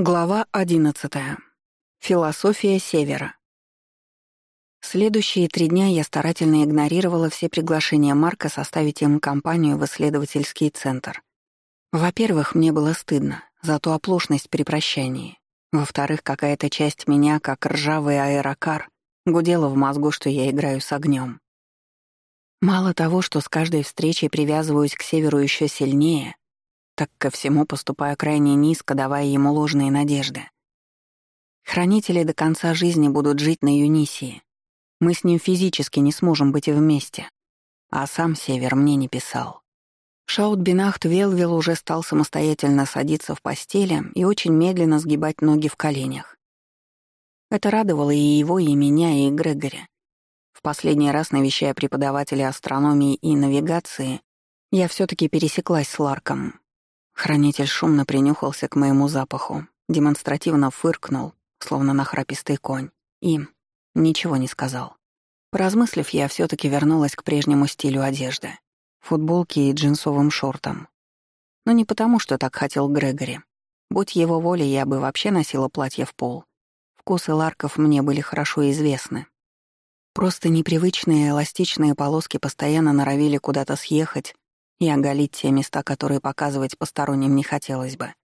Глава 11. Философия Севера. Следующие три дня я старательно игнорировала все приглашения Марка составить им компанию в исследовательский центр. Во-первых, мне было стыдно за ту оплошность при прощании. Во-вторых, какая-то часть меня, как ржавый аэрокар, гудела в мозгу, что я играю с огнем. Мало того, что с каждой встречей привязываюсь к Северу еще сильнее, так ко всему поступая крайне низко, давая ему ложные надежды. Хранители до конца жизни будут жить на Юнисии. Мы с ним физически не сможем быть вместе. А сам Север мне не писал. Шаутбинахт Велвил уже стал самостоятельно садиться в постели и очень медленно сгибать ноги в коленях. Это радовало и его, и меня, и Грегори. В последний раз, навещая преподавателя астрономии и навигации, я все таки пересеклась с Ларком, Хранитель шумно принюхался к моему запаху, демонстративно фыркнул, словно нахрапистый конь, и ничего не сказал. Поразмыслив, я все таки вернулась к прежнему стилю одежды — футболке и джинсовым шортам. Но не потому, что так хотел Грегори. Будь его волей, я бы вообще носила платье в пол. Вкусы ларков мне были хорошо известны. Просто непривычные эластичные полоски постоянно норовили куда-то съехать и оголить те места, которые показывать посторонним не хотелось бы.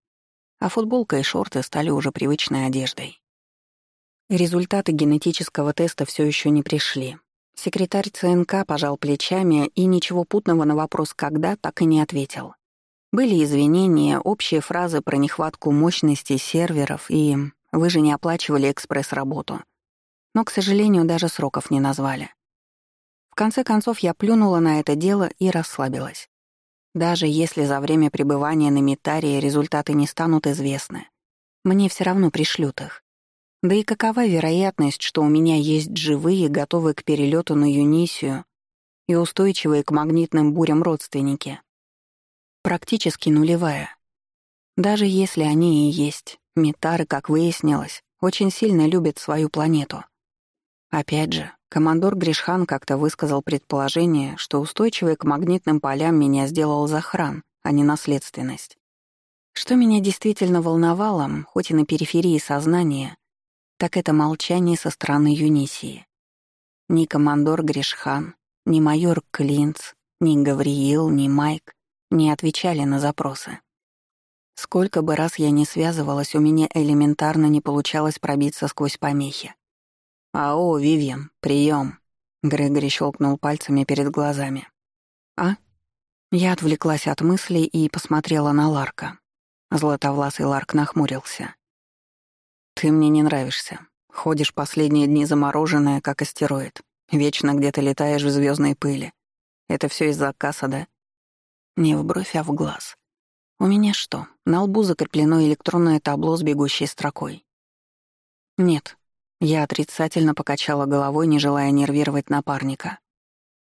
А футболка и шорты стали уже привычной одеждой. Результаты генетического теста все еще не пришли. Секретарь ЦНК пожал плечами и ничего путного на вопрос «когда» так и не ответил. Были извинения, общие фразы про нехватку мощности серверов и «вы же не оплачивали экспресс-работу». Но, к сожалению, даже сроков не назвали. В конце концов, я плюнула на это дело и расслабилась. Даже если за время пребывания на Митарии результаты не станут известны, мне все равно пришлют их. Да и какова вероятность, что у меня есть живые, готовые к перелету на Юнисию и устойчивые к магнитным бурям родственники? Практически нулевая. Даже если они и есть, Митары, как выяснилось, очень сильно любят свою планету. Опять же, Командор Гришхан как-то высказал предположение, что устойчивый к магнитным полям меня сделал захран, а не наследственность. Что меня действительно волновало, хоть и на периферии сознания, так это молчание со стороны Юнисии. Ни командор Гришхан, ни майор Клинц, ни Гавриил, ни Майк не отвечали на запросы. Сколько бы раз я не связывалась, у меня элементарно не получалось пробиться сквозь помехи. «Ау, Вивьен, прием!» Грегори щелкнул пальцами перед глазами. «А?» Я отвлеклась от мыслей и посмотрела на Ларка. Златовласый Ларк нахмурился. «Ты мне не нравишься. Ходишь последние дни замороженная, как астероид. Вечно где-то летаешь в звездной пыли. Это все из-за касса, да?» Не в бровь, а в глаз. «У меня что, на лбу закреплено электронное табло с бегущей строкой?» «Нет», я отрицательно покачала головой, не желая нервировать напарника.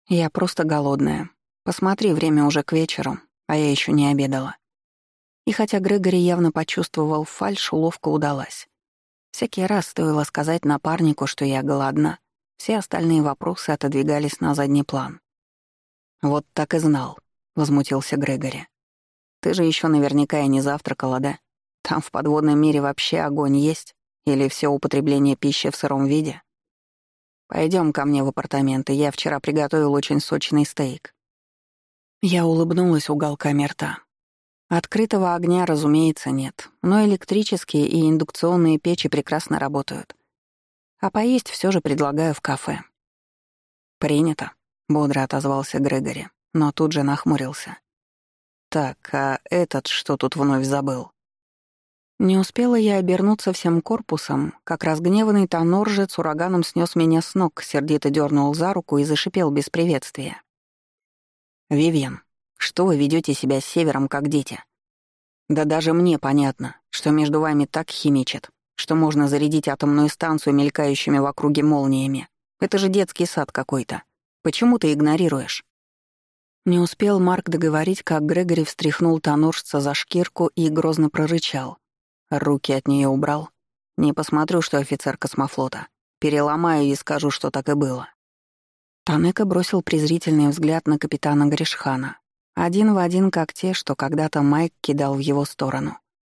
«Я просто голодная. Посмотри, время уже к вечеру, а я еще не обедала». И хотя Грегори явно почувствовал фальшь, уловка удалась. Всякий раз стоило сказать напарнику, что я голодна, все остальные вопросы отодвигались на задний план. «Вот так и знал», — возмутился Грегори. «Ты же еще наверняка и не завтракала, да? Там в подводном мире вообще огонь есть?» Или все употребление пищи в сыром виде? Пойдем ко мне в апартаменты, я вчера приготовил очень сочный стейк. Я улыбнулась уголками рта. Открытого огня, разумеется, нет, но электрические и индукционные печи прекрасно работают. А поесть все же предлагаю в кафе. «Принято», — бодро отозвался Грегори, но тут же нахмурился. «Так, а этот что тут вновь забыл?» Не успела я обернуться всем корпусом, как разгневанный тоноржец ураганом снес меня с ног, сердито дернул за руку и зашипел без приветствия. «Вивьен, что вы ведете себя с севером, как дети? Да даже мне понятно, что между вами так химичит, что можно зарядить атомную станцию мелькающими в округе молниями. Это же детский сад какой-то. Почему ты игнорируешь?» Не успел Марк договорить, как Грегори встряхнул тоноржца за шкирку и грозно прорычал. Руки от нее убрал. Не посмотрю, что офицер космофлота. Переломаю и скажу, что так и было. Танека бросил презрительный взгляд на капитана Гришхана. Один в один, как те, что когда-то Майк кидал в его сторону.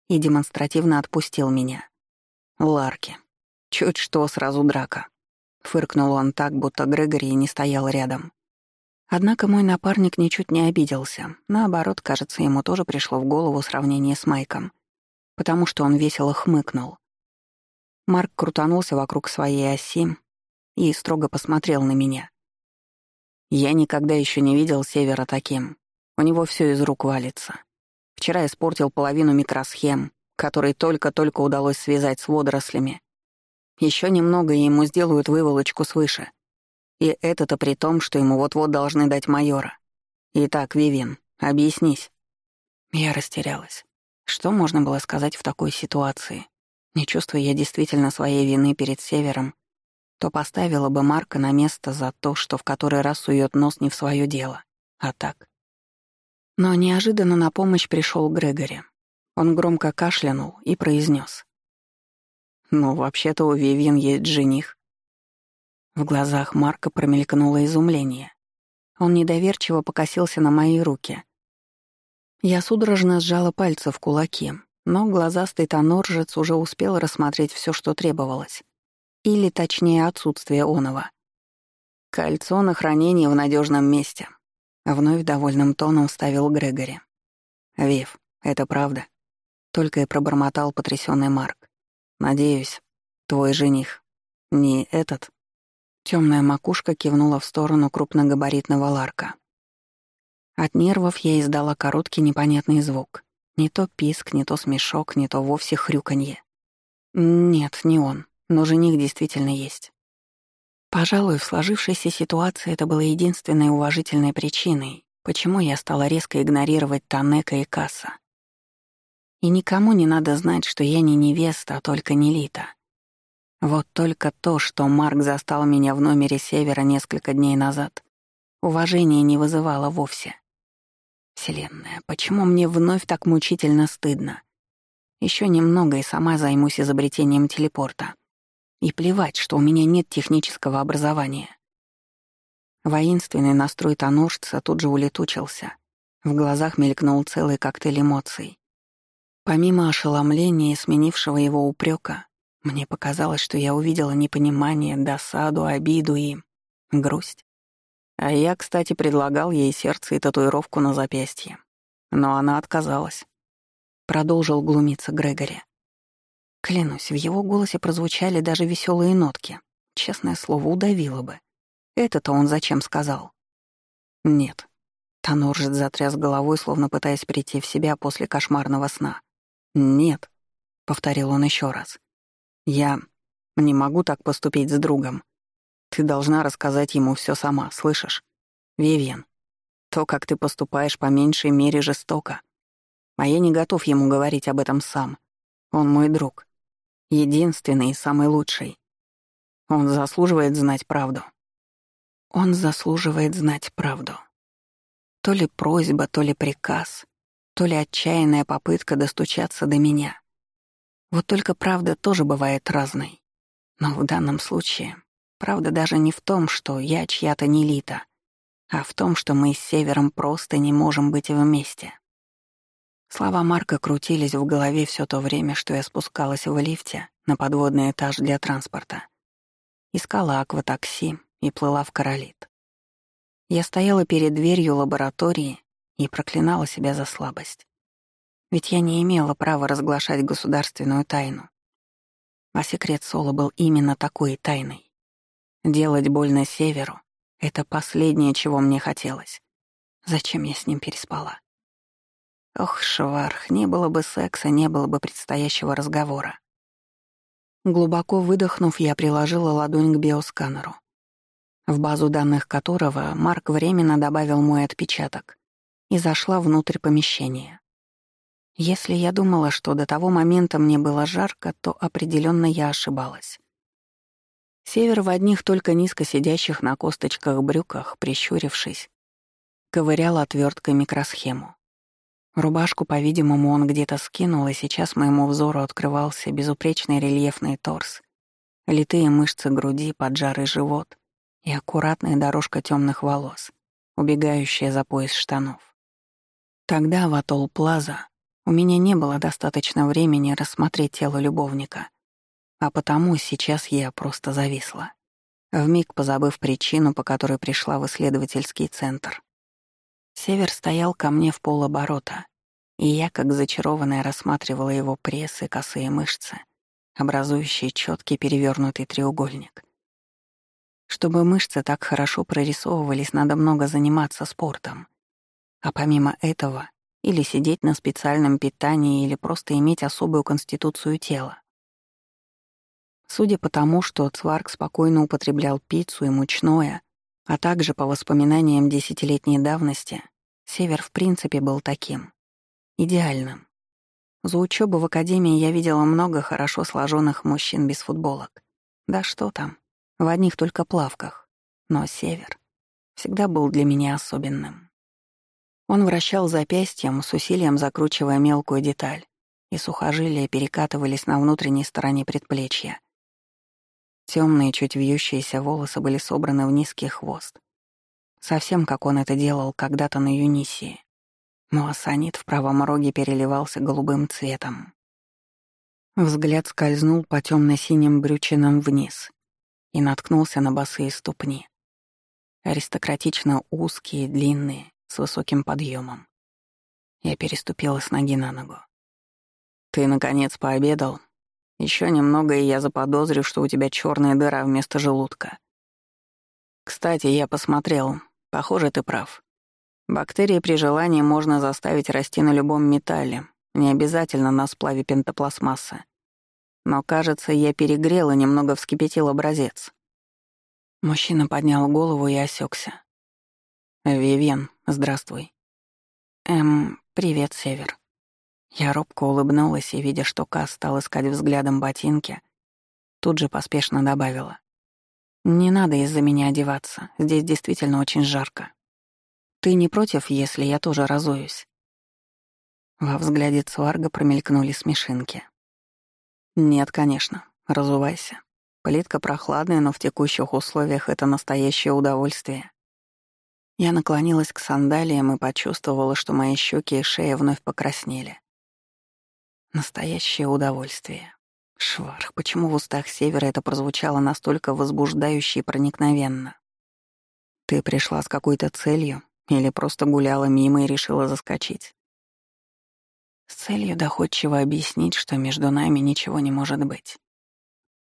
и демонстративно отпустил меня. Ларки. Чуть что, сразу драка. Фыркнул он так, будто Грегори не стоял рядом. Однако мой напарник ничуть не обиделся. Наоборот, кажется, ему тоже пришло в голову сравнение с Майком, потому что он весело хмыкнул. Марк крутанулся вокруг своей оси и строго посмотрел на меня. Я никогда еще не видел Севера таким. У него все из рук валится. Вчера испортил половину микросхем, которые только-только удалось связать с водорослями. Еще немного, и ему сделают выволочку свыше. И это-то при том, что ему вот-вот должны дать майора. Итак, Вивин, объяснись. Я растерялась. Что можно было сказать в такой ситуации? Не чувствуя я действительно своей вины перед Севером, то поставила бы Марка на место за то, что в который раз сует нос не в свое дело. А так. Но неожиданно на помощь пришел Грегори. Он громко кашлянул и произнес: «Ну, вообще-то у Вивьен есть жених». В глазах Марка промелькнуло изумление. Он недоверчиво покосился на мои руки. Я судорожно сжала пальцы в кулаки, но глазастый тоноржец уже успел рассмотреть все, что требовалось. Или, точнее, отсутствие оного. «Кольцо на хранение в надежном месте», — вновь довольным тоном вставил Грегори. «Вив, это правда?» — только и пробормотал потрясенный Марк. «Надеюсь, твой жених не этот?» Темная макушка кивнула в сторону крупногабаритного ларка. От нервов я издала короткий непонятный звук. Не то писк, не то смешок, не то вовсе хрюканье. Нет, не он, но жених действительно есть. Пожалуй, в сложившейся ситуации это было единственной уважительной причиной, почему я стала резко игнорировать Танека и Касса. И никому не надо знать, что я не невеста, а только Нелита. Вот только то, что Марк застал меня в номере Севера несколько дней назад, уважения не вызывало вовсе. Вселенная, почему мне вновь так мучительно стыдно? Еще немного и сама займусь изобретением телепорта. И плевать, что у меня нет технического образования. Воинственный настрой тоножца тут же улетучился. В глазах мелькнул целый коктейль эмоций. Помимо ошеломления и сменившего его упрека, мне показалось, что я увидела непонимание, досаду, обиду и... грусть. А я, кстати, предлагал ей сердце и татуировку на запястье. Но она отказалась. Продолжил глумиться Грегори. Клянусь, в его голосе прозвучали даже веселые нотки. Честное слово, удавило бы. Это-то он зачем сказал? Нет. Тоноржит затряс головой, словно пытаясь прийти в себя после кошмарного сна. «Нет», — повторил он еще раз. Я не могу так поступить с другом. Ты должна рассказать ему все сама, слышишь? Вивьен, то, как ты поступаешь, по меньшей мере жестоко. А я не готов ему говорить об этом сам. Он мой друг. Единственный и самый лучший. Он заслуживает знать правду. Он заслуживает знать правду. То ли просьба, то ли приказ, то ли отчаянная попытка достучаться до меня. Вот только правда тоже бывает разной. Но в данном случае правда даже не в том, что я чья-то нелита, а в том, что мы с Севером просто не можем быть вместе. Слова Марка крутились в голове все то время, что я спускалась в лифте на подводный этаж для транспорта. Искала акватакси и плыла в Королит. Я стояла перед дверью лаборатории и проклинала себя за слабость. Ведь я не имела права разглашать государственную тайну. А секрет Соло был именно такой тайной. Делать больно Северу — это последнее, чего мне хотелось. Зачем я с ним переспала? Ох, Шварх, не было бы секса, не было бы предстоящего разговора. Глубоко выдохнув, я приложила ладонь к биосканеру, в базу данных которого Марк временно добавил мой отпечаток и зашла внутрь помещения. Если я думала, что до того момента мне было жарко, то определенно я ошибалась. Север в одних только низко сидящих на косточках брюках, прищурившись, ковырял отверткой микросхему. Рубашку, по-видимому, он где-то скинул, и сейчас моему взору открывался безупречный рельефный торс, литые мышцы груди, поджарый живот и аккуратная дорожка темных волос, убегающая за пояс штанов. Тогда в атолл Плаза У меня не было достаточно времени рассмотреть тело любовника, а потому сейчас я просто зависла, вмиг позабыв причину, по которой пришла в исследовательский центр. Север стоял ко мне в полоборота, и я, как зачарованная, рассматривала его пресс и косые мышцы, образующие четкий перевернутый треугольник. Чтобы мышцы так хорошо прорисовывались, надо много заниматься спортом. А помимо этого, или сидеть на специальном питании, или просто иметь особую конституцию тела. Судя по тому, что Цварк спокойно употреблял пиццу и мучное, а также по воспоминаниям десятилетней давности, Север в принципе был таким. Идеальным. За учебу в академии я видела много хорошо сложенных мужчин без футболок. Да что там, в одних только плавках. Но Север всегда был для меня особенным. Он вращал запястьем, с усилием закручивая мелкую деталь, и сухожилия перекатывались на внутренней стороне предплечья. Темные, чуть вьющиеся волосы были собраны в низкий хвост. Совсем как он это делал когда-то на Юнисии. Муассанит в правом роге переливался голубым цветом. Взгляд скользнул по темно-синим брючинам вниз и наткнулся на босые ступни. Аристократично узкие, длинные, с высоким подъемом. Я переступила с ноги на ногу. «Ты, наконец, пообедал?» Еще немного, и я заподозрю, что у тебя черная дыра вместо желудка. Кстати, я посмотрел. Похоже, ты прав. Бактерии при желании можно заставить расти на любом металле, не обязательно на сплаве пентопластмассы. Но, кажется, я перегрел и немного вскипятил образец. Мужчина поднял голову и осекся. «Вивен, здравствуй». «Эм, привет, Север». Я робко улыбнулась и, видя, что Кас стал искать взглядом ботинки, тут же поспешно добавила. «Не надо из-за меня одеваться, здесь действительно очень жарко. Ты не против, если я тоже разуюсь?» Во взгляде Цварга промелькнули смешинки. «Нет, конечно, разувайся. Плитка прохладная, но в текущих условиях это настоящее удовольствие». Я наклонилась к сандалиям и почувствовала, что мои щеки и шея вновь покраснели. Настоящее удовольствие. Шварх, почему в устах Севера это прозвучало настолько возбуждающе и проникновенно? Ты пришла с какой-то целью или просто гуляла мимо и решила заскочить? С целью доходчиво объяснить, что между нами ничего не может быть.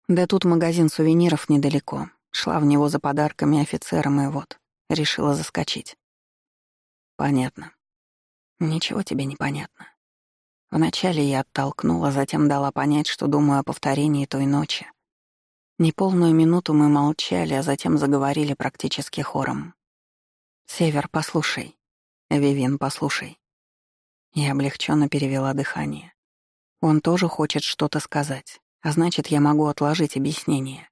Да тут магазин сувениров недалеко. Шла в него за подарками офицерам и вот, решила заскочить. Понятно. Ничего тебе не понятно. Вначале я оттолкнула, затем дала понять, что думаю о повторении той ночи. Неполную минуту мы молчали, а затем заговорили практически хором. «Север, послушай. Вивин, послушай». Я облегченно перевела дыхание. Он тоже хочет что-то сказать, а значит, я могу отложить объяснение.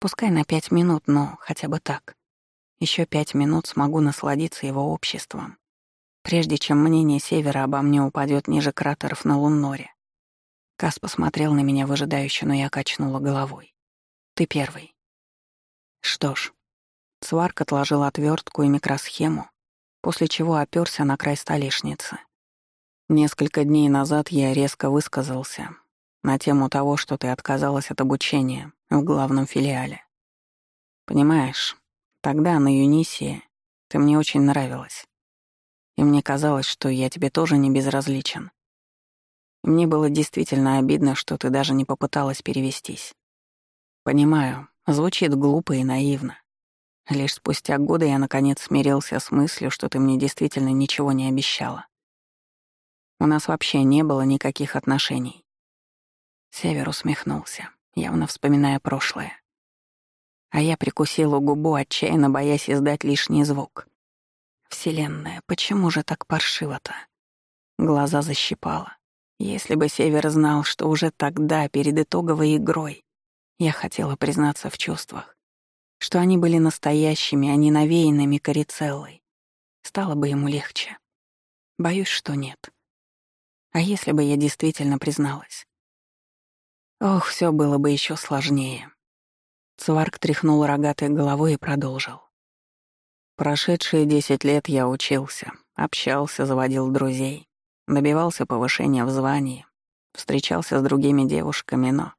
Пускай на пять минут, но хотя бы так. Еще пять минут смогу насладиться его обществом прежде чем мнение Севера обо мне упадет ниже кратеров на Лунноре. Кас посмотрел на меня выжидающе, но я качнула головой. «Ты первый». Что ж, Цварк отложил отвертку и микросхему, после чего оперся на край столешницы. Несколько дней назад я резко высказался на тему того, что ты отказалась от обучения в главном филиале. Понимаешь, тогда на Юнисии ты мне очень нравилась и мне казалось, что я тебе тоже не безразличен. Мне было действительно обидно, что ты даже не попыталась перевестись. Понимаю, звучит глупо и наивно. Лишь спустя годы я наконец смирился с мыслью, что ты мне действительно ничего не обещала. У нас вообще не было никаких отношений. Север усмехнулся, явно вспоминая прошлое. А я прикусила губу, отчаянно боясь издать лишний звук. Вселенная, почему же так паршиво-то? Глаза защипала. Если бы Север знал, что уже тогда, перед итоговой игрой, я хотела признаться в чувствах, что они были настоящими, а не навеянными корицеллой, стало бы ему легче. Боюсь, что нет. А если бы я действительно призналась? Ох, все было бы еще сложнее. Цварк тряхнул рогатой головой и продолжил. Прошедшие десять лет я учился, общался, заводил друзей. Добивался повышения в звании, встречался с другими девушками, но...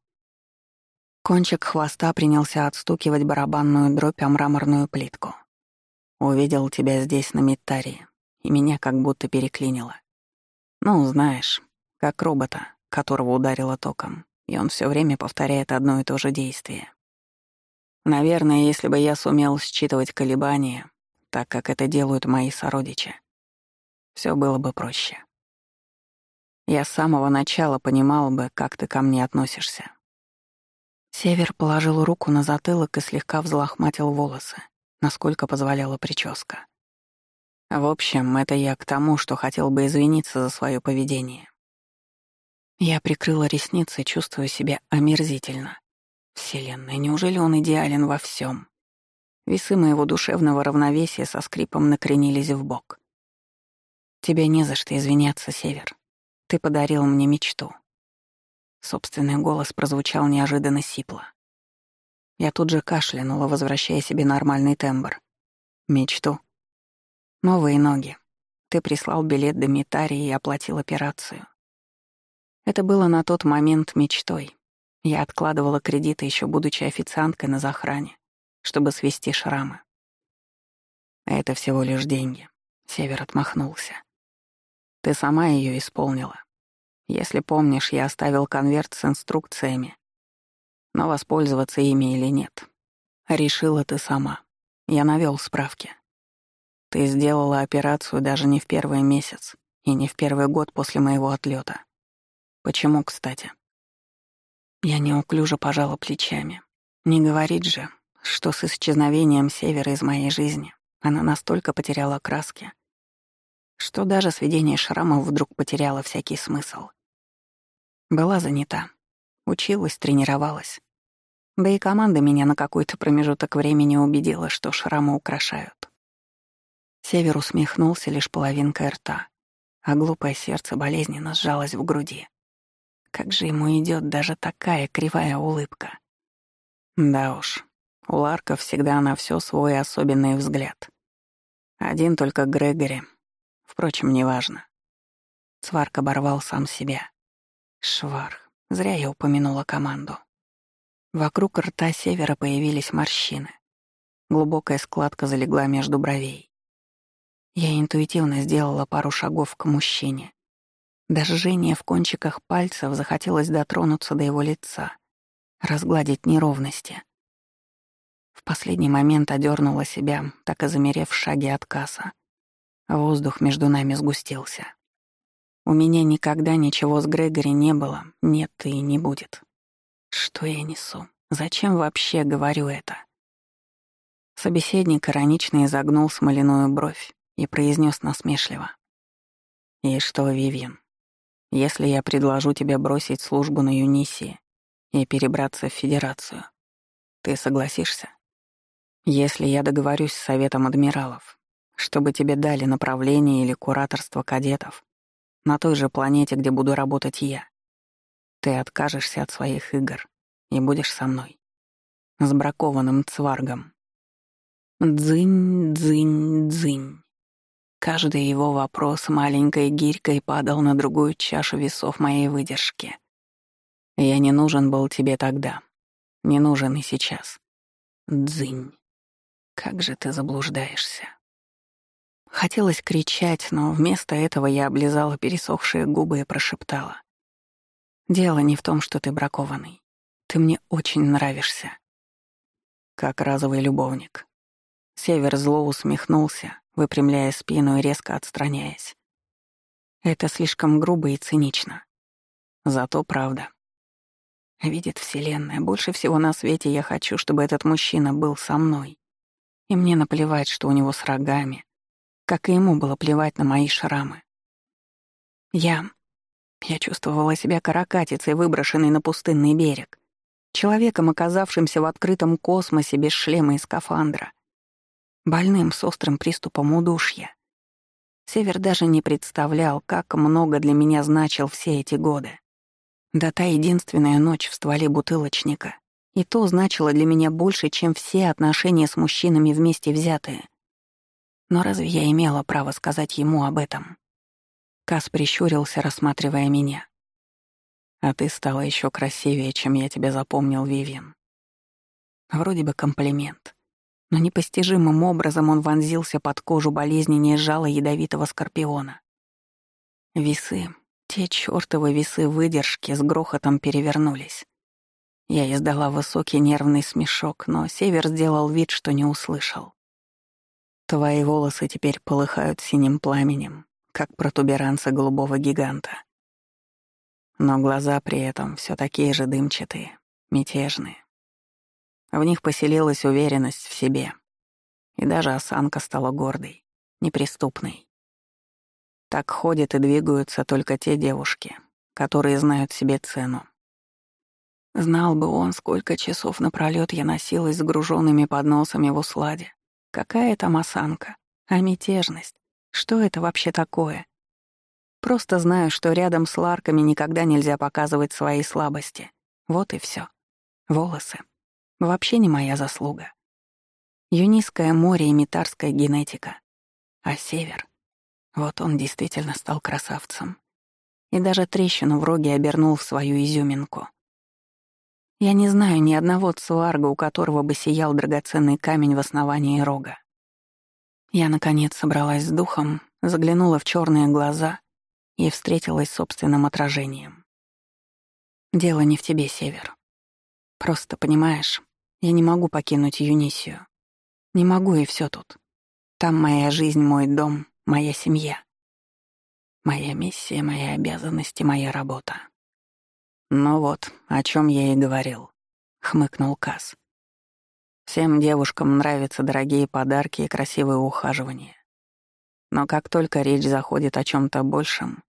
Кончик хвоста принялся отстукивать барабанную дробь о мраморную плитку. Увидел тебя здесь, на Миттарии, и меня как будто переклинило. Ну, знаешь, как робота, которого ударило током, и он все время повторяет одно и то же действие. Наверное, если бы я сумел считывать колебания, так как это делают мои сородичи, все было бы проще. Я с самого начала понимал бы, как ты ко мне относишься. Север положил руку на затылок и слегка взлохматил волосы, насколько позволяла прическа. В общем, это я к тому, что хотел бы извиниться за свое поведение. Я прикрыла ресницы, чувствуя себя омерзительно. Вселенная, неужели он идеален во всем? Весы моего душевного равновесия со скрипом накренились в бок. Тебе не за что извиняться, Север. Ты подарил мне мечту. Собственный голос прозвучал неожиданно сипло. Я тут же кашлянула, возвращая себе нормальный тембр. Мечту. Новые ноги. Ты прислал билет до Митарии и оплатил операцию. Это было на тот момент мечтой. Я откладывала кредиты, еще будучи официанткой на захране, чтобы свести шрамы. Это всего лишь деньги. Север отмахнулся. Ты сама ее исполнила. Если помнишь, я оставил конверт с инструкциями. Но воспользоваться ими или нет. Решила ты сама. Я навел справки. Ты сделала операцию даже не в первый месяц и не в первый год после моего отлета. Почему, кстати? Я неуклюже пожала плечами. Не говорить же, что с исчезновением Севера из моей жизни она настолько потеряла краски, что даже сведение шрамов вдруг потеряло всякий смысл. Была занята, училась, тренировалась. Да и команда меня на какой-то промежуток времени убедила, что шрамы украшают. Север усмехнулся лишь половинкой рта, а глупое сердце болезненно сжалось в груди. Как же ему идет даже такая кривая улыбка. Да уж, у Ларка всегда на все свой особенный взгляд. Один только Грегори. Впрочем, неважно. Сварк оборвал сам себя. Шварх. Зря я упомянула команду. Вокруг рта севера появились морщины. Глубокая складка залегла между бровей. Я интуитивно сделала пару шагов к мужчине, до жжения в кончиках пальцев захотелось дотронуться до его лица, разгладить неровности. Последний момент одернула себя, так и замерев в шаге от касса. Воздух между нами сгустился. У меня никогда ничего с Грегори не было, нет и не будет. Что я несу? Зачем вообще говорю это? Собеседник иронично изогнул смоляную бровь и произнес насмешливо. «И что, Вивьен, если я предложу тебе бросить службу на Юнисии и перебраться в Федерацию, ты согласишься? Если я договорюсь с Советом Адмиралов, чтобы тебе дали направление или кураторство кадетов на той же планете, где буду работать я, ты откажешься от своих игр и будешь со мной, с бракованным цваргом. Дзынь, дзынь, дзынь. Каждый его вопрос маленькой гирькой падал на другую чашу весов моей выдержки. Я не нужен был тебе тогда. Не нужен и сейчас. Дзынь. Как же ты заблуждаешься. Хотелось кричать, но вместо этого я облизала пересохшие губы и прошептала. «Дело не в том, что ты бракованный. Ты мне очень нравишься». Как разовый любовник. Север зло усмехнулся, выпрямляя спину и резко отстраняясь. Это слишком грубо и цинично. Зато правда. Видит Вселенная, больше всего на свете я хочу, чтобы этот мужчина был со мной. И мне наплевать, что у него с рогами, как и ему было плевать на мои шрамы. Я... Я чувствовала себя каракатицей, выброшенной на пустынный берег. Человеком, оказавшимся в открытом космосе без шлема и скафандра — больным с острым приступом удушья. Север даже не представлял, как много для меня значил все эти годы. Да та единственная ночь в стволе бутылочника. И то значило для меня больше, чем все отношения с мужчинами вместе взятые. Но разве я имела право сказать ему об этом? Кас прищурился, рассматривая меня. «А ты стала еще красивее, чем я тебя запомнил, Вивьен». Вроде бы комплимент. Но непостижимым образом он вонзился под кожу болезненнее жала ядовитого скорпиона. Весы, те чёртовы весы выдержки с грохотом перевернулись. Я издала высокий нервный смешок, но Север сделал вид, что не услышал. Твои волосы теперь полыхают синим пламенем, как протуберанцы голубого гиганта. Но глаза при этом все такие же дымчатые, мятежные. В них поселилась уверенность в себе. И даже осанка стала гордой, неприступной. Так ходят и двигаются только те девушки, которые знают себе цену. Знал бы он, сколько часов напролёт я носилась с груженными подносами в усладе. Какая там осанка? А мятежность? Что это вообще такое? Просто знаю, что рядом с ларками никогда нельзя показывать свои слабости. Вот и все. Волосы. Вообще не моя заслуга. Юнийское море и метарская генетика. А север? Вот он действительно стал красавцем. И даже трещину в роге обернул в свою изюминку. Я не знаю ни одного цуарга, у которого бы сиял драгоценный камень в основании рога. Я, наконец, собралась с духом, заглянула в черные глаза и встретилась с собственным отражением. Дело не в тебе, Север. Просто, понимаешь, я не могу покинуть Юнисию. Не могу, и все тут. Там моя жизнь, мой дом, моя семья. Моя миссия, мои обязанности, моя работа. «Ну вот, о чем я и говорил», — хмыкнул Кас. «Всем девушкам нравятся дорогие подарки и красивые ухаживания. Но как только речь заходит о чем то большем,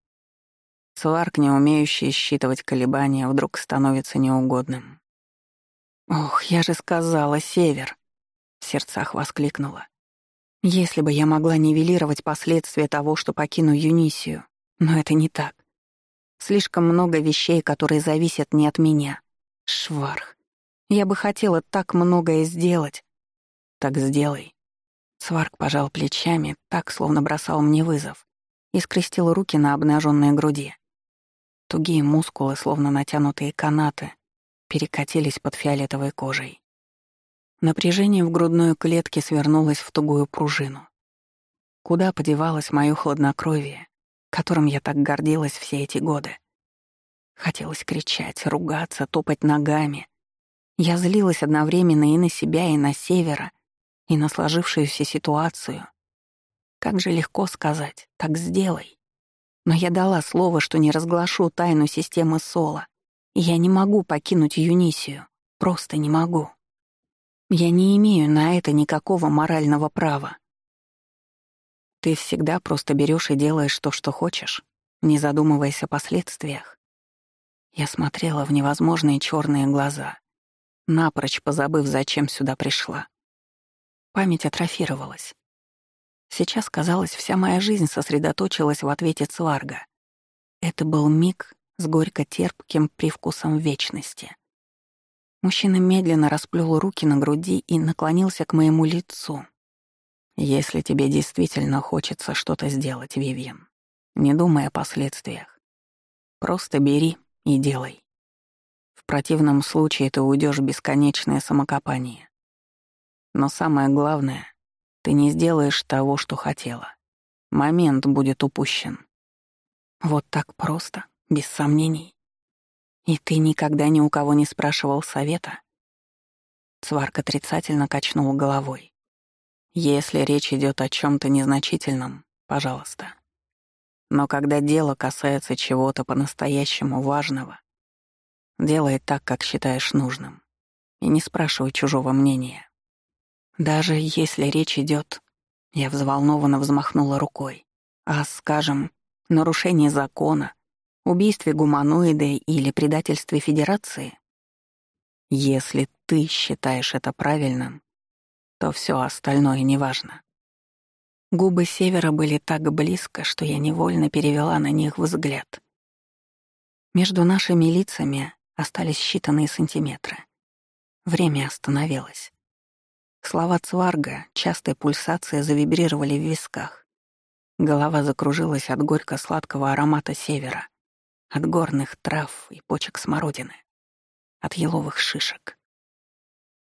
Цварк, не умеющий считывать колебания, вдруг становится неугодным. «Ох, я же сказала, Север!» — в сердцах воскликнула. «Если бы я могла нивелировать последствия того, что покину Юнисию, но это не так. Слишком много вещей, которые зависят не от меня. Шварх. Я бы хотела так многое сделать. Так сделай. Сварк пожал плечами, так, словно бросал мне вызов, и скрестил руки на обнаженной груди. Тугие мускулы, словно натянутые канаты, перекатились под фиолетовой кожей. Напряжение в грудной клетке свернулось в тугую пружину. Куда подевалось моё хладнокровие, которым я так гордилась все эти годы. Хотелось кричать, ругаться, топать ногами. Я злилась одновременно и на себя, и на Севера, и на сложившуюся ситуацию. Как же легко сказать «так сделай». Но я дала слово, что не разглашу тайну системы Соло, и я не могу покинуть Юнисию, просто не могу. Я не имею на это никакого морального права. Ты всегда просто берешь и делаешь то, что хочешь, не задумываясь о последствиях. Я смотрела в невозможные черные глаза, напрочь позабыв, зачем сюда пришла. Память атрофировалась. Сейчас, казалось, вся моя жизнь сосредоточилась в ответе Цварга. Это был миг с горько-терпким привкусом вечности. Мужчина медленно расплел руки на груди и наклонился к моему лицу, если тебе действительно хочется что-то сделать, Вивьен, не думай о последствиях. Просто бери и делай. В противном случае ты уйдешь в бесконечное самокопание. Но самое главное, ты не сделаешь того, что хотела. Момент будет упущен. Вот так просто, без сомнений. И ты никогда ни у кого не спрашивал совета? Цварк отрицательно качнул головой. Если речь идет о чем-то незначительном, пожалуйста. Но когда дело касается чего-то по-настоящему важного, делай так, как считаешь нужным, и не спрашивай чужого мнения. Даже если речь идет, я взволнованно взмахнула рукой, а, скажем, нарушении закона, убийстве гуманоида или предательстве Федерации, если ты считаешь это правильным, то все остальное неважно. Губы Севера были так близко, что я невольно перевела на них взгляд. Между нашими лицами остались считанные сантиметры. Время остановилось. Слова Цварга, частая пульсация завибрировали в висках. Голова закружилась от горько-сладкого аромата севера, от горных трав и почек смородины, от еловых шишек.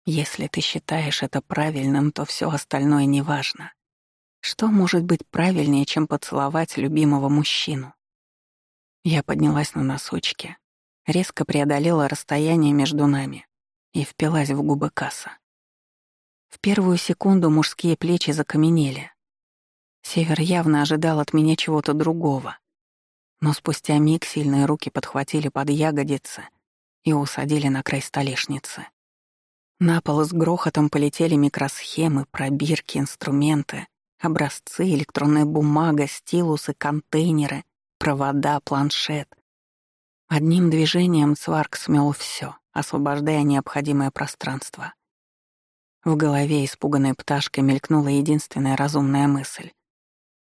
Если ты считаешь это правильным, то все остальное неважно. Что может быть правильнее, чем поцеловать любимого мужчину? Я поднялась на носочки, резко преодолела расстояние между нами и впилась в губы Касса. В первую секунду мужские плечи закаменели. Север явно ожидал от меня чего-то другого. Но спустя миг сильные руки подхватили под ягодицы и усадили на край столешницы. На пол с грохотом полетели микросхемы, пробирки, инструменты, образцы, электронная бумага, стилусы, контейнеры, провода, планшет. Одним движением Цварк смел все, освобождая необходимое пространство. В голове испуганной пташкой мелькнула единственная разумная мысль.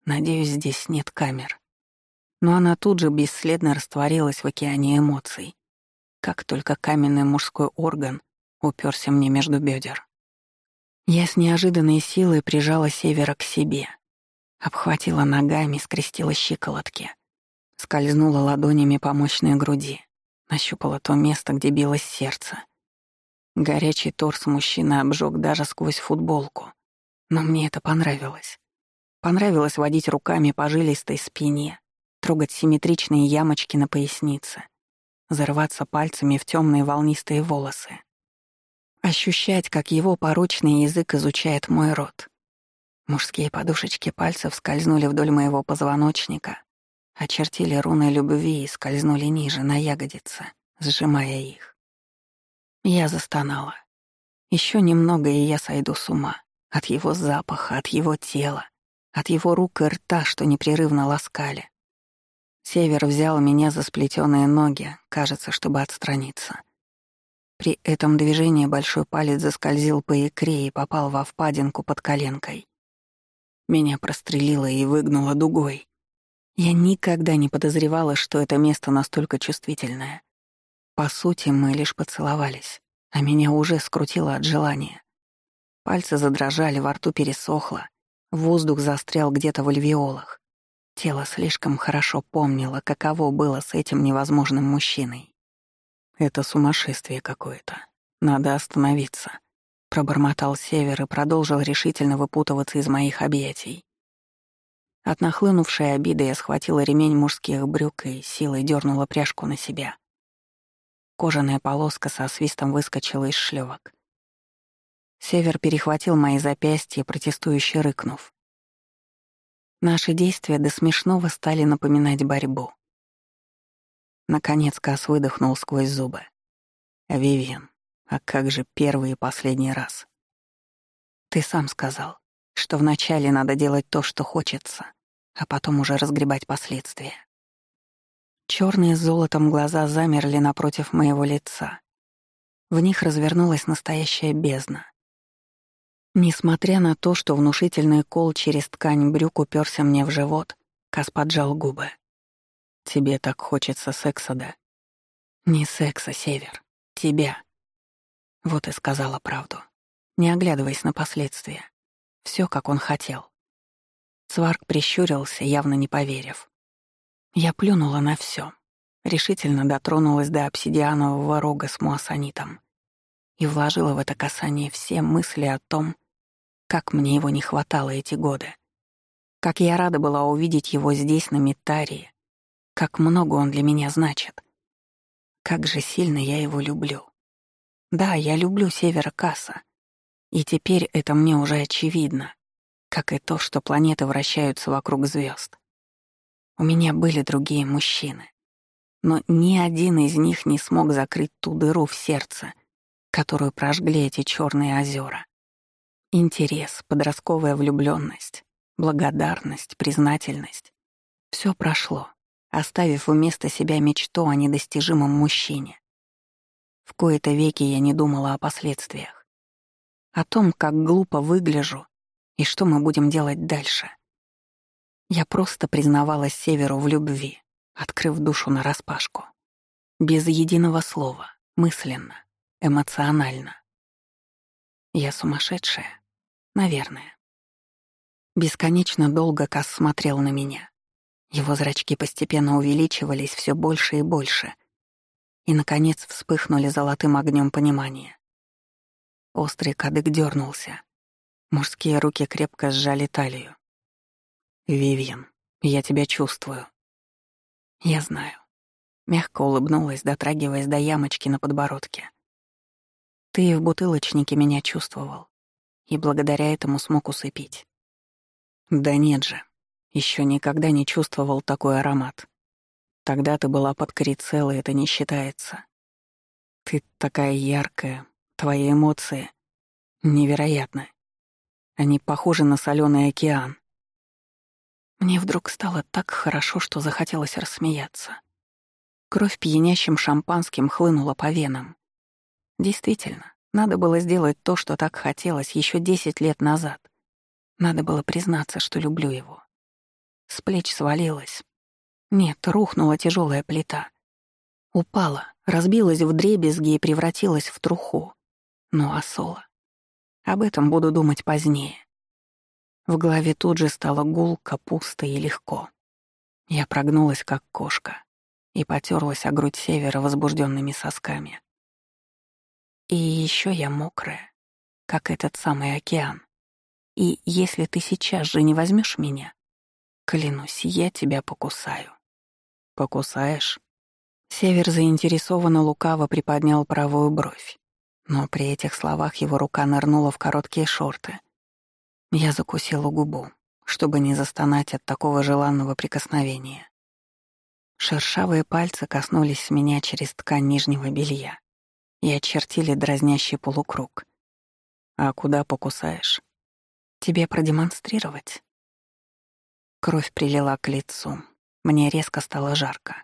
Надеюсь, здесь нет камер. Но она тут же бесследно растворилась в океане эмоций, как только каменный мужской орган уперся мне между бедер. Я с неожиданной силой прижала севера к себе, обхватила ногами, скрестила щиколотки, скользнула ладонями по мощной груди, нащупала то место, где билось сердце. Горячий торс мужчины обжег даже сквозь футболку, но мне это понравилось. Понравилось водить руками по жилистой спине, трогать симметричные ямочки на пояснице, зарываться пальцами в темные волнистые волосы. Ощущать, как его порочный язык изучает мой рот. Мужские подушечки пальцев скользнули вдоль моего позвоночника, очертили руны любви и скользнули ниже, на ягодицы, сжимая их. Я застонала. Еще немного, и я сойду с ума. От его запаха, от его тела, от его рук и рта, что непрерывно ласкали. Север взял меня за сплетенные ноги, кажется, чтобы отстраниться. При этом движении большой палец заскользил по икре и попал во впадинку под коленкой. Меня прострелило и выгнуло дугой. Я никогда не подозревала, что это место настолько чувствительное. По сути, мы лишь поцеловались, а меня уже скрутило от желания. Пальцы задрожали, во рту пересохло, воздух застрял где-то в альвеолах. Тело слишком хорошо помнило, каково было с этим невозможным мужчиной. Это сумасшествие какое-то. Надо остановиться. Пробормотал Север и продолжил решительно выпутываться из моих объятий. От нахлынувшей обиды я схватила ремень мужских брюк и силой дернула пряжку на себя. Кожаная полоска со свистом выскочила из шлевок. Север перехватил мои запястья, протестующе рыкнув. Наши действия до смешного стали напоминать борьбу. Наконец Кас выдохнул сквозь зубы. «Вивиан, а как же первый и последний раз?» «Ты сам сказал, что вначале надо делать то, что хочется, а потом уже разгребать последствия». Черные с золотом глаза замерли напротив моего лица. В них развернулась настоящая бездна. Несмотря на то, что внушительный кол через ткань брюк уперся мне в живот, Кас поджал губы. Тебе так хочется секса, да? Не секса, Север. Тебя. Вот и сказала правду. Не оглядываясь на последствия. Все, как он хотел. Сварк прищурился, явно не поверив. Я плюнула на все, решительно дотронулась до обсидианового рога с муассанитом и вложила в это касание все мысли о том, как мне его не хватало эти годы. Как я рада была увидеть его здесь, на Митарии, как много он для меня значит. Как же сильно я его люблю. Да, я люблю Севера Касса. И теперь это мне уже очевидно, как и то, что планеты вращаются вокруг звезд. У меня были другие мужчины, но ни один из них не смог закрыть ту дыру в сердце, которую прожгли эти черные озера. Интерес, подростковая влюбленность, благодарность, признательность — все прошло оставив вместо себя мечту о недостижимом мужчине. В кои-то веки я не думала о последствиях. О том, как глупо выгляжу и что мы будем делать дальше. Я просто признавалась Северу в любви, открыв душу нараспашку. Без единого слова, мысленно, эмоционально. Я сумасшедшая? Наверное. Бесконечно долго Кас смотрел на меня. Его зрачки постепенно увеличивались все больше и больше. И, наконец, вспыхнули золотым огнем понимания. Острый кадык дернулся. Мужские руки крепко сжали талию. «Вивьен, я тебя чувствую». «Я знаю». Мягко улыбнулась, дотрагиваясь до ямочки на подбородке. «Ты в бутылочнике меня чувствовал, и благодаря этому смог усыпить». «Да нет же, еще никогда не чувствовал такой аромат. Тогда ты была под крицелой, это не считается. Ты такая яркая, твои эмоции невероятны. Они похожи на соленый океан. Мне вдруг стало так хорошо, что захотелось рассмеяться. Кровь пьянящим шампанским хлынула по венам. Действительно, надо было сделать то, что так хотелось еще десять лет назад. Надо было признаться, что люблю его. С плеч свалилась. Нет, рухнула тяжелая плита. Упала, разбилась в дребезги и превратилась в труху. Ну а Соло? Об этом буду думать позднее. В голове тут же стало гулко, пусто и легко. Я прогнулась, как кошка, и потерлась о грудь севера возбужденными сосками. И еще я мокрая, как этот самый океан. И если ты сейчас же не возьмешь меня, клянусь, я тебя покусаю. Покусаешь? Север заинтересованно лукаво приподнял правую бровь, но при этих словах его рука нырнула в короткие шорты — я закусила губу, чтобы не застонать от такого желанного прикосновения. Шершавые пальцы коснулись меня через ткань нижнего белья и очертили дразнящий полукруг. «А куда покусаешь?» «Тебе продемонстрировать?» Кровь прилила к лицу. Мне резко стало жарко.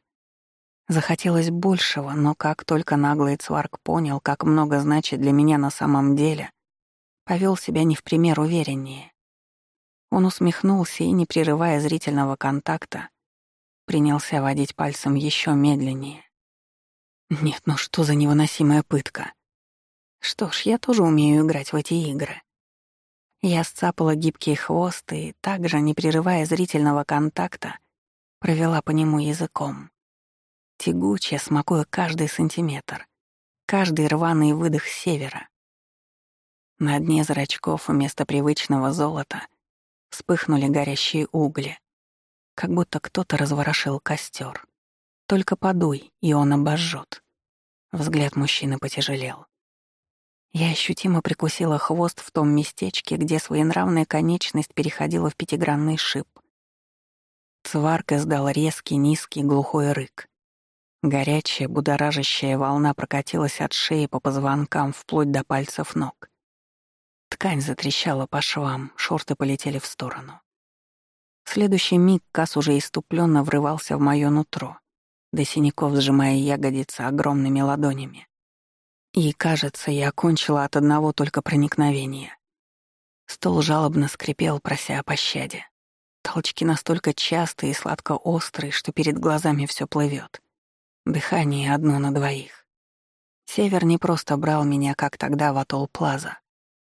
Захотелось большего, но как только наглый цварк понял, как много значит для меня на самом деле, повел себя не в пример увереннее. Он усмехнулся и, не прерывая зрительного контакта, принялся водить пальцем еще медленнее. Нет, ну что за невыносимая пытка? Что ж, я тоже умею играть в эти игры. Я сцапала гибкий хвост и, также, не прерывая зрительного контакта, провела по нему языком. Тягуче, смакуя каждый сантиметр, каждый рваный выдох севера. На дне зрачков вместо привычного золота вспыхнули горящие угли, как будто кто-то разворошил костер. Только подуй, и он обожжет. Взгляд мужчины потяжелел. Я ощутимо прикусила хвост в том местечке, где своенравная конечность переходила в пятигранный шип. Цварк издал резкий, низкий, глухой рык. Горячая, будоражащая волна прокатилась от шеи по позвонкам вплоть до пальцев ног. Ткань затрещала по швам, шорты полетели в сторону. В следующий миг Кас уже иступленно врывался в моё нутро, до синяков сжимая ягодицы огромными ладонями. И, кажется, я окончила от одного только проникновения. Стол жалобно скрипел, прося о пощаде. Толчки настолько частые и сладко-острые, что перед глазами все плывет. Дыхание одно на двоих. Север не просто брал меня, как тогда в Атол Плаза,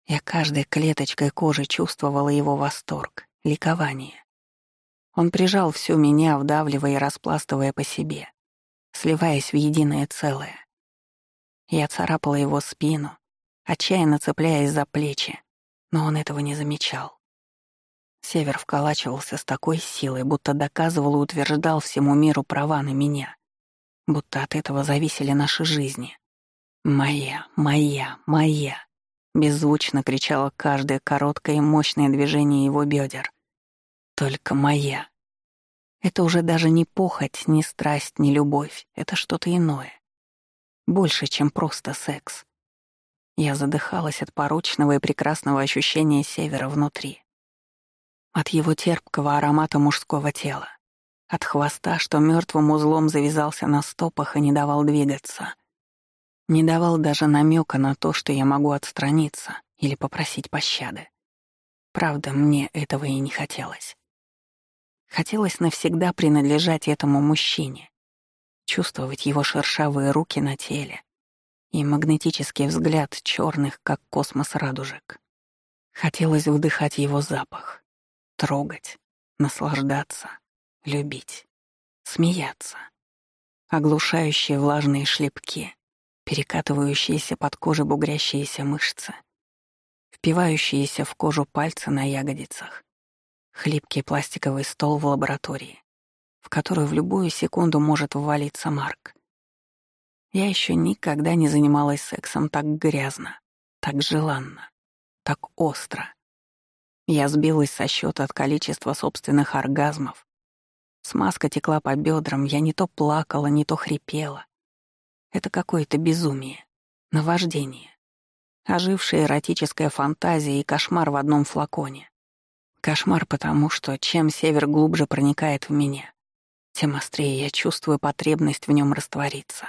я каждой клеточкой кожи чувствовала его восторг, ликование. Он прижал всю меня, вдавливая и распластывая по себе, сливаясь в единое целое. Я царапала его спину, отчаянно цепляясь за плечи, но он этого не замечал. Север вколачивался с такой силой, будто доказывал и утверждал всему миру права на меня, будто от этого зависели наши жизни. Моя, моя, моя. Беззвучно кричало каждое короткое и мощное движение его бедер. Только моя. Это уже даже не похоть, не страсть, не любовь. Это что-то иное. Больше, чем просто секс. Я задыхалась от порочного и прекрасного ощущения севера внутри. От его терпкого аромата мужского тела. От хвоста, что мертвым узлом завязался на стопах и не давал двигаться — не давал даже намека на то, что я могу отстраниться или попросить пощады. Правда, мне этого и не хотелось. Хотелось навсегда принадлежать этому мужчине, чувствовать его шершавые руки на теле и магнетический взгляд черных, как космос радужек. Хотелось вдыхать его запах, трогать, наслаждаться, любить, смеяться. Оглушающие влажные шлепки, перекатывающиеся под кожей бугрящиеся мышцы, впивающиеся в кожу пальцы на ягодицах, хлипкий пластиковый стол в лаборатории, в которую в любую секунду может ввалиться Марк. Я еще никогда не занималась сексом так грязно, так желанно, так остро. Я сбилась со счета от количества собственных оргазмов. Смазка текла по бедрам, я не то плакала, не то хрипела. Это какое-то безумие, наваждение. Ожившая эротическая фантазия и кошмар в одном флаконе. Кошмар потому, что чем север глубже проникает в меня, тем острее я чувствую потребность в нем раствориться.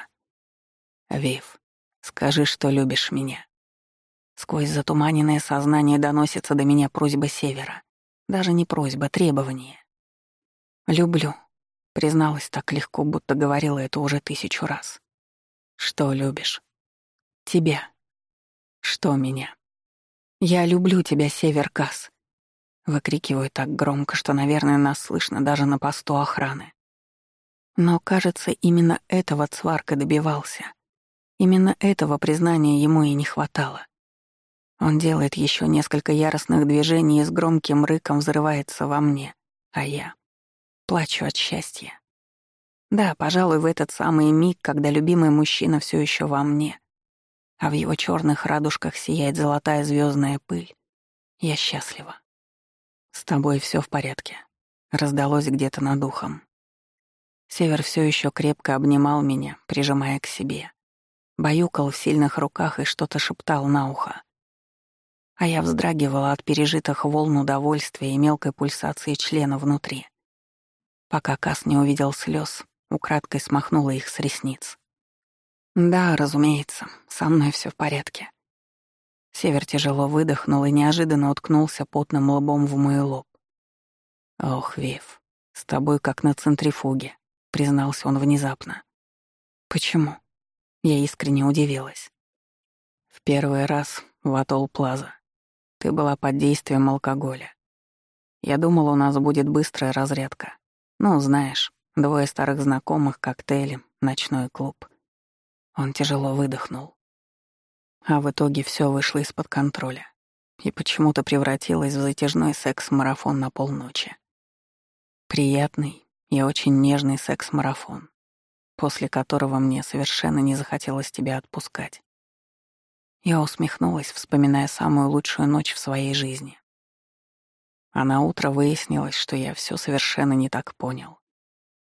Вив, скажи, что любишь меня. Сквозь затуманенное сознание доносится до меня просьба севера. Даже не просьба, требование. «Люблю», — призналась так легко, будто говорила это уже тысячу раз. «Что любишь?» «Тебя». «Что меня?» «Я люблю тебя, Север Касс», — выкрикиваю так громко, что, наверное, нас слышно даже на посту охраны. Но, кажется, именно этого Цварка добивался. Именно этого признания ему и не хватало. Он делает еще несколько яростных движений и с громким рыком взрывается во мне, а я плачу от счастья. Да, пожалуй, в этот самый миг, когда любимый мужчина все еще во мне, а в его черных радужках сияет золотая звездная пыль, я счастлива. С тобой все в порядке. Раздалось где-то над ухом. Север все еще крепко обнимал меня, прижимая к себе. Баюкал в сильных руках и что-то шептал на ухо. А я вздрагивала от пережитых волн удовольствия и мелкой пульсации члена внутри. Пока Кас не увидел слез, украдкой смахнула их с ресниц. «Да, разумеется, со мной все в порядке». Север тяжело выдохнул и неожиданно уткнулся потным лбом в мой лоб. «Ох, Вив, с тобой как на центрифуге», — признался он внезапно. «Почему?» Я искренне удивилась. «В первый раз в Атолл Плаза. Ты была под действием алкоголя. Я думал, у нас будет быстрая разрядка. Ну, знаешь, двое старых знакомых, коктейли, ночной клуб». Он тяжело выдохнул. А в итоге все вышло из-под контроля и почему-то превратилось в затяжной секс-марафон на полночи. Приятный, и очень нежный секс-марафон, после которого мне совершенно не захотелось тебя отпускать. Я усмехнулась, вспоминая самую лучшую ночь в своей жизни. А на утро выяснилось, что я все совершенно не так понял.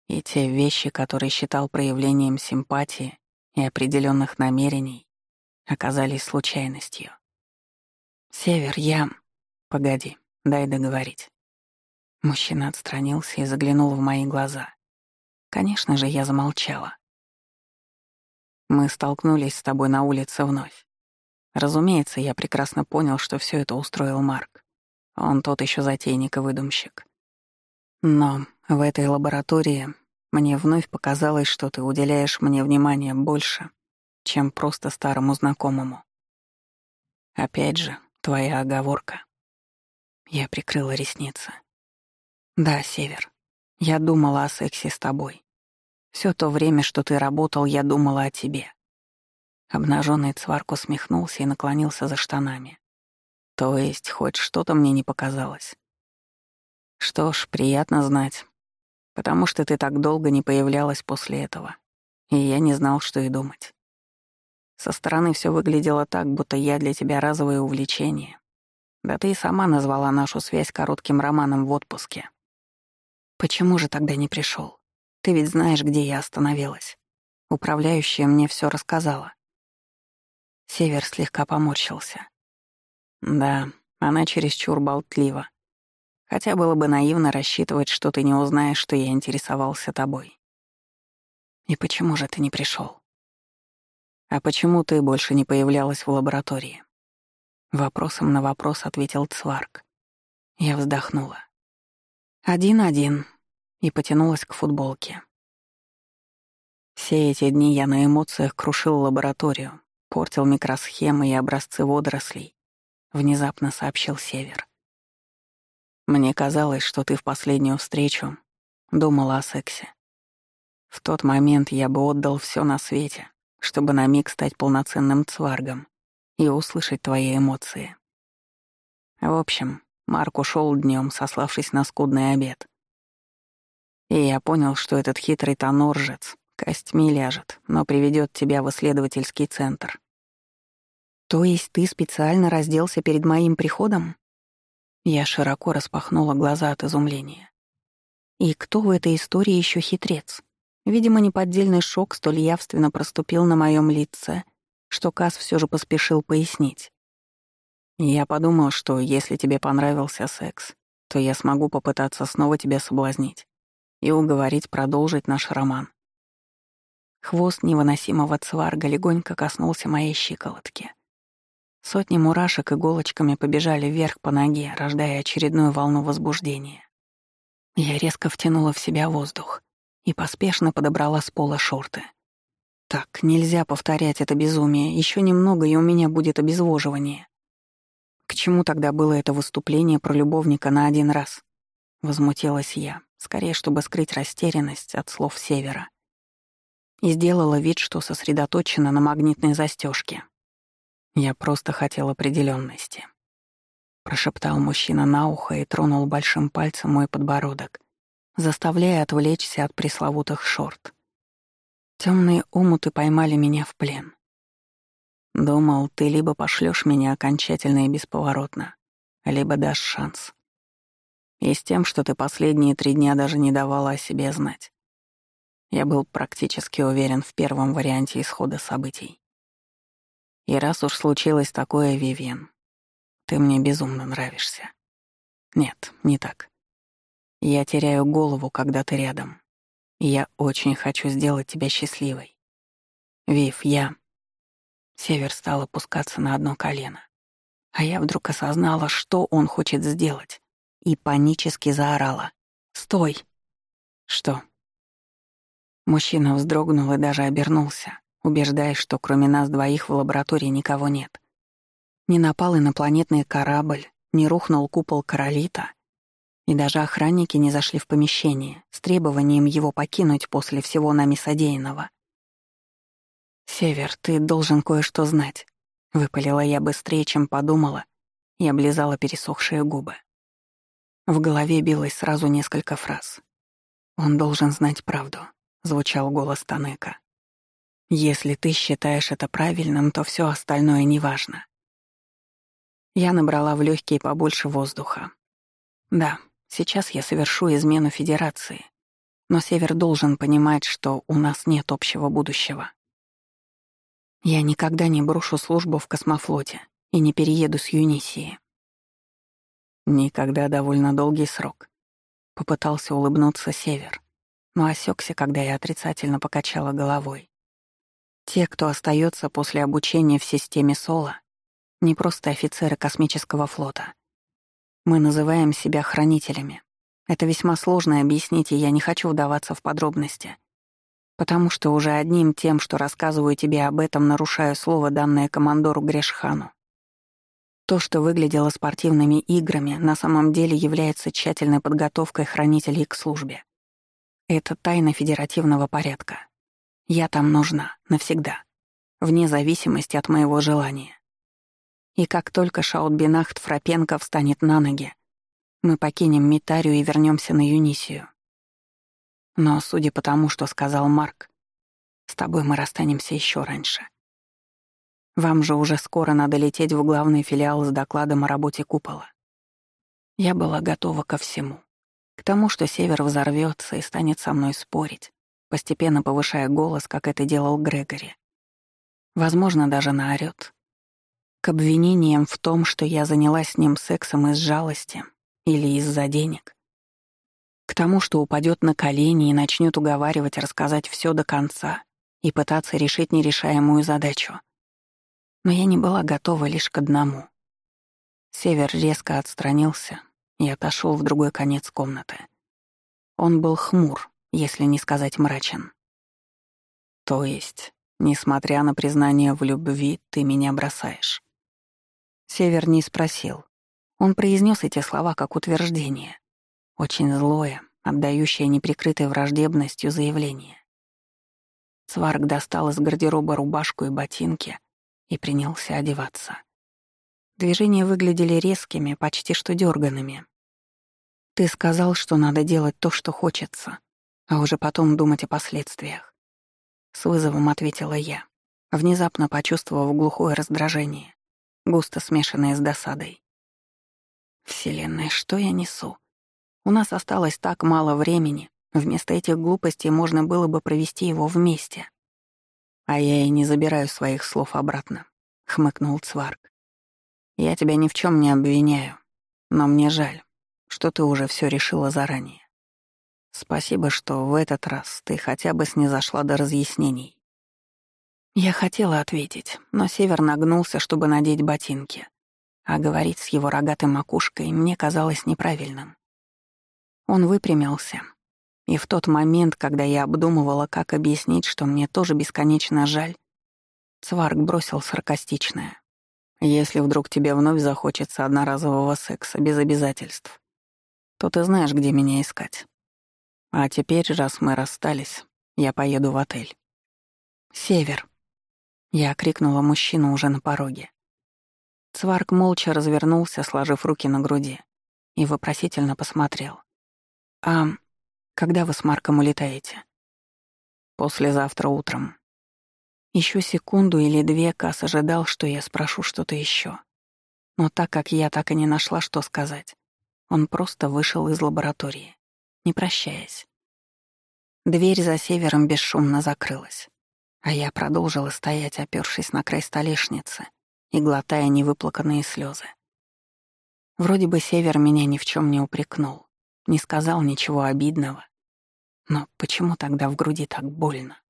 И те вещи, которые считал проявлением симпатии и определенных намерений, оказались случайностью. «Север, я...» «Погоди, дай договорить. Мужчина отстранился и заглянул в мои глаза. Конечно же, я замолчала. Мы столкнулись с тобой на улице вновь. Разумеется, я прекрасно понял, что все это устроил Марк. Он тот еще затейник и выдумщик. Но в этой лаборатории мне вновь показалось, что ты уделяешь мне внимание больше, чем просто старому знакомому. Опять же, твоя оговорка. Я прикрыла ресницы. Да, Север. Я думала о сексе с тобой. Все то время, что ты работал, я думала о тебе. Обнаженный цварк усмехнулся и наклонился за штанами. То есть, хоть что-то мне не показалось. Что ж, приятно знать. Потому что ты так долго не появлялась после этого. И я не знал, что и думать. Со стороны все выглядело так, будто я для тебя разовое увлечение. Да ты и сама назвала нашу связь коротким романом в отпуске. Почему же тогда не пришел? Ты ведь знаешь, где я остановилась. Управляющая мне все рассказала. Север слегка поморщился. Да, она чересчур болтлива. Хотя было бы наивно рассчитывать, что ты не узнаешь, что я интересовался тобой. И почему же ты не пришел? А почему ты больше не появлялась в лаборатории? Вопросом на вопрос ответил Цварк. Я вздохнула. Один-один. И потянулась к футболке. Все эти дни я на эмоциях крушил лабораторию, портил микросхемы и образцы водорослей, внезапно сообщил Север. Мне казалось, что ты в последнюю встречу думала о сексе. В тот момент я бы отдал все на свете, чтобы на миг стать полноценным цваргом и услышать твои эмоции. В общем, Марк ушел днем, сославшись на скудный обед. И я понял, что этот хитрый тоноржец костьми ляжет, но приведет тебя в исследовательский центр. То есть ты специально разделся перед моим приходом? Я широко распахнула глаза от изумления. И кто в этой истории еще хитрец? Видимо, неподдельный шок столь явственно проступил на моем лице, что Кас все же поспешил пояснить. Я подумал, что если тебе понравился секс, то я смогу попытаться снова тебя соблазнить и уговорить продолжить наш роман. Хвост невыносимого цварга легонько коснулся моей щиколотки. Сотни мурашек иголочками побежали вверх по ноге, рождая очередную волну возбуждения. Я резко втянула в себя воздух и поспешно подобрала с пола шорты. Так, нельзя повторять это безумие, еще немного, и у меня будет обезвоживание. К чему тогда было это выступление про любовника на один раз? Возмутилась я, скорее, чтобы скрыть растерянность от слов Севера. И сделала вид, что сосредоточена на магнитной застежке. Я просто хотел определенности. Прошептал мужчина на ухо и тронул большим пальцем мой подбородок, заставляя отвлечься от пресловутых шорт. Темные омуты поймали меня в плен. Думал, ты либо пошлешь меня окончательно и бесповоротно, либо дашь шанс. И с тем, что ты последние три дня даже не давала о себе знать. Я был практически уверен в первом варианте исхода событий. И раз уж случилось такое, Вивьен, ты мне безумно нравишься. Нет, не так. Я теряю голову, когда ты рядом. И я очень хочу сделать тебя счастливой. Вив, я... Север стал опускаться на одно колено. А я вдруг осознала, что он хочет сделать. И панически заорала. «Стой!» «Что?» Мужчина вздрогнул и даже обернулся, убеждаясь, что кроме нас двоих в лаборатории никого нет. Не напал инопланетный корабль, не рухнул купол Королита, и даже охранники не зашли в помещение с требованием его покинуть после всего нами содеянного. «Север, ты должен кое-что знать», — выпалила я быстрее, чем подумала, и облизала пересохшие губы. В голове билось сразу несколько фраз. «Он должен знать правду», — звучал голос Танека. Если ты считаешь это правильным, то все остальное неважно. Я набрала в легкие побольше воздуха. Да, сейчас я совершу измену Федерации, но Север должен понимать, что у нас нет общего будущего. Я никогда не брошу службу в космофлоте и не перееду с Юнисии. Никогда довольно долгий срок. Попытался улыбнуться Север, но осекся, когда я отрицательно покачала головой. Те, кто остается после обучения в системе Соло, не просто офицеры космического флота. Мы называем себя хранителями. Это весьма сложно объяснить, и я не хочу вдаваться в подробности. Потому что уже одним тем, что рассказываю тебе об этом, нарушаю слово, данное командору Грешхану. То, что выглядело спортивными играми, на самом деле является тщательной подготовкой хранителей к службе. Это тайна федеративного порядка. Я там нужна, навсегда, вне зависимости от моего желания. И как только Шаутбинахт Фрапенко встанет на ноги, мы покинем Митарию и вернемся на Юнисию. Но, судя по тому, что сказал Марк, с тобой мы расстанемся еще раньше. Вам же уже скоро надо лететь в главный филиал с докладом о работе купола. Я была готова ко всему. К тому, что Север взорвется и станет со мной спорить, постепенно повышая голос, как это делал Грегори. Возможно, даже наорёт. К обвинениям в том, что я занялась с ним сексом из жалости или из-за денег. К тому, что упадет на колени и начнет уговаривать рассказать все до конца и пытаться решить нерешаемую задачу. Но я не была готова лишь к одному. Север резко отстранился и отошел в другой конец комнаты. Он был хмур, если не сказать мрачен. То есть, несмотря на признание в любви, ты меня бросаешь. Север не спросил. Он произнес эти слова как утверждение. Очень злое, отдающее неприкрытой враждебностью заявление. Сварк достал из гардероба рубашку и ботинки и принялся одеваться. Движения выглядели резкими, почти что дерганными. «Ты сказал, что надо делать то, что хочется, а уже потом думать о последствиях». С вызовом ответила я, внезапно почувствовав глухое раздражение, густо смешанное с досадой. «Вселенная, что я несу? У нас осталось так мало времени, вместо этих глупостей можно было бы провести его вместе». «А я и не забираю своих слов обратно», — хмыкнул Цварк. «Я тебя ни в чем не обвиняю, но мне жаль, что ты уже все решила заранее. Спасибо, что в этот раз ты хотя бы снизошла до разъяснений». Я хотела ответить, но Север нагнулся, чтобы надеть ботинки, а говорить с его рогатой макушкой мне казалось неправильным. Он выпрямился, и в тот момент, когда я обдумывала, как объяснить, что мне тоже бесконечно жаль, Цварк бросил саркастичное. «Если вдруг тебе вновь захочется одноразового секса без обязательств, то ты знаешь, где меня искать. А теперь, раз мы расстались, я поеду в отель». «Север», — я крикнула мужчину уже на пороге. Цварк молча развернулся, сложив руки на груди, и вопросительно посмотрел. «А когда вы с Марком улетаете?» «Послезавтра утром». Еще секунду или две Кас ожидал, что я спрошу что-то еще. Но так как я так и не нашла, что сказать, он просто вышел из лаборатории, не прощаясь. Дверь за севером бесшумно закрылась, а я продолжила стоять, опёршись на край столешницы и глотая невыплаканные слезы. Вроде бы север меня ни в чем не упрекнул, не сказал ничего обидного. Но почему тогда в груди так больно?